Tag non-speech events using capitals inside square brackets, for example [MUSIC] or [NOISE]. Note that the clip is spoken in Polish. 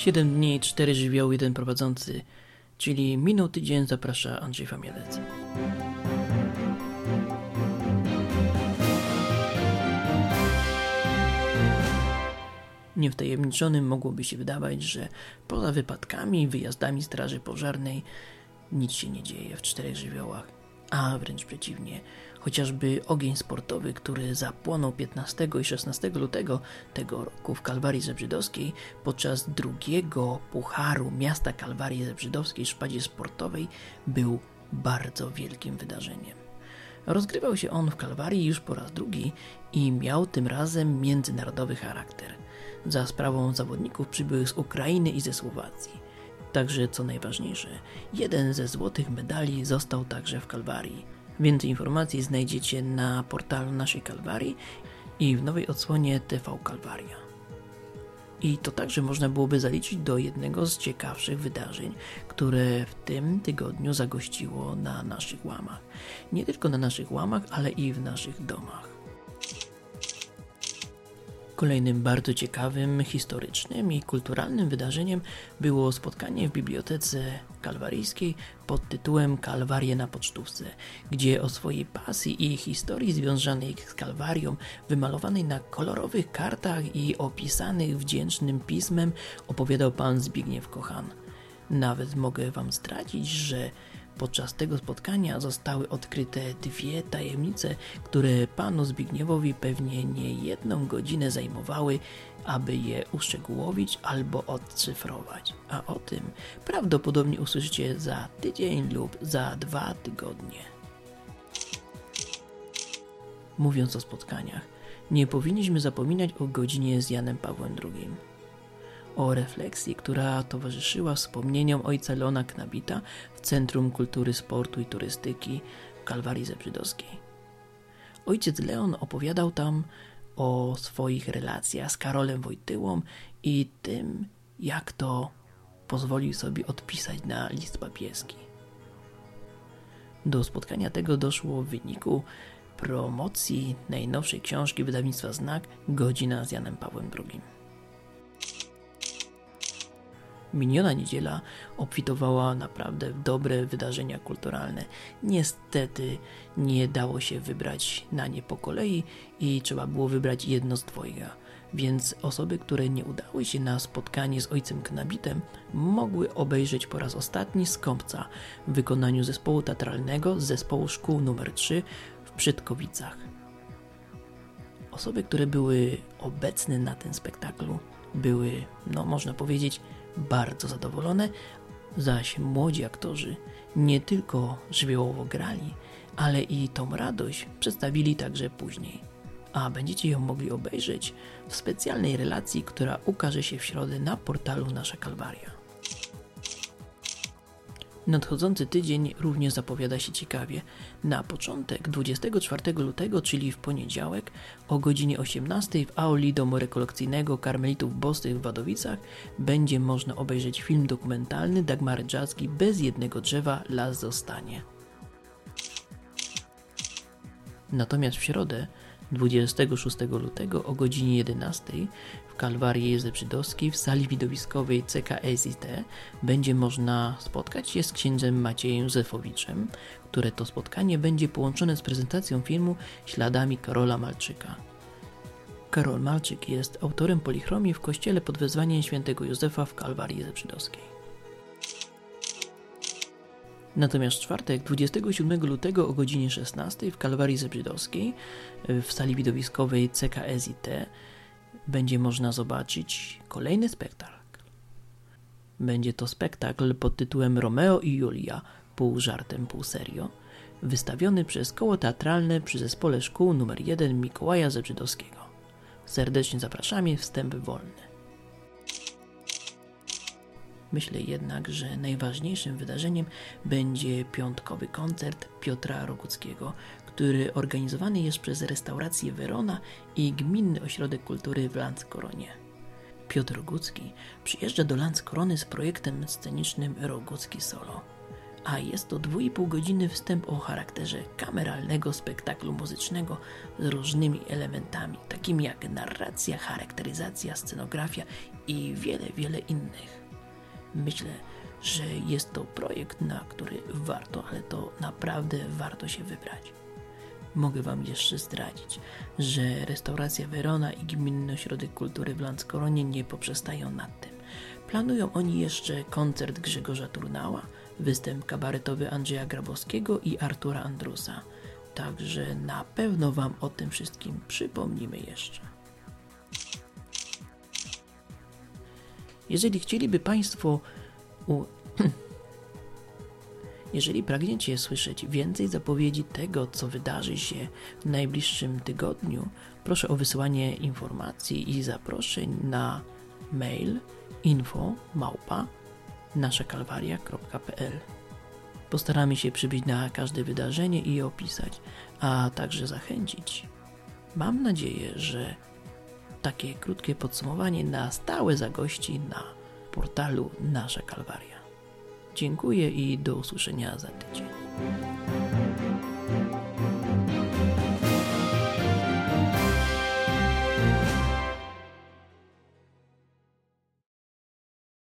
7 dni, 4 żywioły, jeden prowadzący, czyli minął tydzień, zaprasza Andrzej Famielec. Niewtajemniczonym mogłoby się wydawać, że poza wypadkami i wyjazdami straży pożarnej nic się nie dzieje w czterech żywiołach, a wręcz przeciwnie. Chociażby ogień sportowy, który zapłonął 15 i 16 lutego tego roku w Kalwarii Zebrzydowskiej podczas drugiego pucharu miasta Kalwarii Zebrzydowskiej szpadzie sportowej był bardzo wielkim wydarzeniem. Rozgrywał się on w Kalwarii już po raz drugi i miał tym razem międzynarodowy charakter. Za sprawą zawodników przybyłych z Ukrainy i ze Słowacji. Także co najważniejsze, jeden ze złotych medali został także w Kalwarii. Więcej informacji znajdziecie na portalu naszej Kalwarii i w nowej odsłonie TV Kalwaria. I to także można byłoby zaliczyć do jednego z ciekawszych wydarzeń, które w tym tygodniu zagościło na naszych łamach. Nie tylko na naszych łamach, ale i w naszych domach. Kolejnym bardzo ciekawym, historycznym i kulturalnym wydarzeniem było spotkanie w Bibliotece Kalwaryjskiej pod tytułem Kalwarie na pocztówce, gdzie o swojej pasji i historii związanej z Kalwarią, wymalowanej na kolorowych kartach i opisanych wdzięcznym pismem, opowiadał pan Zbigniew Kochan. Nawet mogę wam zdradzić, że Podczas tego spotkania zostały odkryte dwie tajemnice, które panu Zbigniewowi pewnie nie jedną godzinę zajmowały, aby je uszczegółowić albo odcyfrować. A o tym prawdopodobnie usłyszycie za tydzień lub za dwa tygodnie. Mówiąc o spotkaniach, nie powinniśmy zapominać o godzinie z Janem Pawłem II o refleksji, która towarzyszyła wspomnieniom ojca Leona Knabita w Centrum Kultury, Sportu i Turystyki w Kalwarii Zebrzydowskiej. Ojciec Leon opowiadał tam o swoich relacjach z Karolem Wojtyłą i tym, jak to pozwolił sobie odpisać na list papieski. Do spotkania tego doszło w wyniku promocji najnowszej książki wydawnictwa Znak Godzina z Janem Pawłem II. Miniona niedziela obfitowała naprawdę w dobre wydarzenia kulturalne. Niestety nie dało się wybrać na nie po kolei i trzeba było wybrać jedno z dwojga. Więc osoby, które nie udały się na spotkanie z ojcem Knabitem, mogły obejrzeć po raz ostatni Skąpca w wykonaniu zespołu teatralnego z zespołu szkół nr 3 w Przytkowicach. Osoby, które były obecne na tym spektaklu, były, no można powiedzieć, bardzo zadowolone, zaś młodzi aktorzy nie tylko żywiołowo grali, ale i tą radość przedstawili także później. A będziecie ją mogli obejrzeć w specjalnej relacji, która ukaże się w środę na portalu Nasza Kalwaria. Nadchodzący tydzień również zapowiada się ciekawie. Na początek 24 lutego, czyli w poniedziałek o godzinie 18 w auli domu rekolekcyjnego Karmelitów Bostych w Wadowicach będzie można obejrzeć film dokumentalny Dagmary Dżacki Bez jednego drzewa las zostanie. Natomiast w środę 26 lutego o godzinie 11 Kalwarii Zebrzydowskiej w sali widowiskowej CKSIT będzie można spotkać się z księdzem Maciejem Józefowiczem, które to spotkanie będzie połączone z prezentacją filmu Śladami Karola Malczyka. Karol Malczyk jest autorem polichromii w kościele pod wezwaniem świętego Józefa w Kalwarii Zebrzydowskiej. Natomiast w czwartek, 27 lutego o godzinie 16 w Kalwarii Zebrzydowskiej w sali widowiskowej CKSIT będzie można zobaczyć kolejny spektakl. Będzie to spektakl pod tytułem Romeo i Julia, pół żartem, pół serio, wystawiony przez koło teatralne przy zespole szkół nr 1 Mikołaja Zebrzydowskiego. Serdecznie zapraszamy, wstęp wolny. Myślę jednak, że najważniejszym wydarzeniem będzie piątkowy koncert Piotra Roguckiego, który organizowany jest przez restaurację Werona i Gminny Ośrodek Kultury w Lanckoronie. Piotr Rogucki przyjeżdża do Lanckkorony z projektem scenicznym Rogucki Solo. a jest to 2,5 godziny wstęp o charakterze kameralnego spektaklu muzycznego z różnymi elementami, takimi jak narracja, charakteryzacja, scenografia i wiele, wiele innych. Myślę, że jest to projekt, na który warto, ale to naprawdę warto się wybrać. Mogę Wam jeszcze zdradzić, że restauracja Verona i Gminny Ośrodek Kultury w Landskoronie nie poprzestają nad tym. Planują oni jeszcze koncert Grzegorza Turnała, występ kabaretowy Andrzeja Grabowskiego i Artura Andrusa. Także na pewno Wam o tym wszystkim przypomnimy jeszcze. Jeżeli chcieliby Państwo u... [CLEARS THROAT] Jeżeli pragniecie słyszeć więcej zapowiedzi tego, co wydarzy się w najbliższym tygodniu, proszę o wysyłanie informacji i zaproszeń na mail info małpa Postaramy się przybyć na każde wydarzenie i opisać, a także zachęcić. Mam nadzieję, że takie krótkie podsumowanie na stałe zagości na portalu Nasza Kalwaria. Dziękuję i do usłyszenia za tydzień.